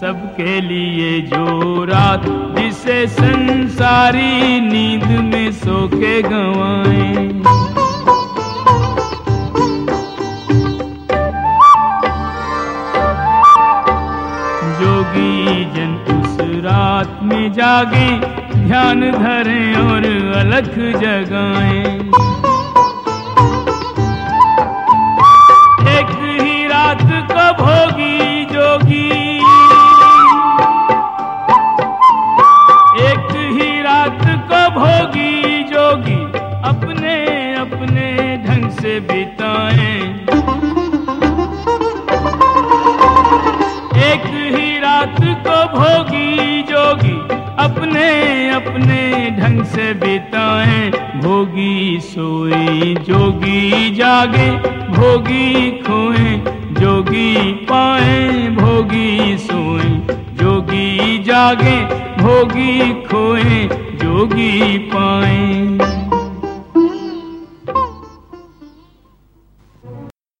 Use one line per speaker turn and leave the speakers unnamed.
सबके लिए जो रात जिसे संसारी नींद में सो के गवाए। जोगी जन उस रात में जागे, ध्यान धरें और अलख जगाएँ। ढंग से बिताएँ। एक ही रात को भोगी जोगी अपने अपने ढंग से बिताएँ। भोगी सोए, जोगी जागे, भोगी खोए, जोगी पाए, भोगी सोए, जोगी जागे, भोगी खोए, जोगी पाए।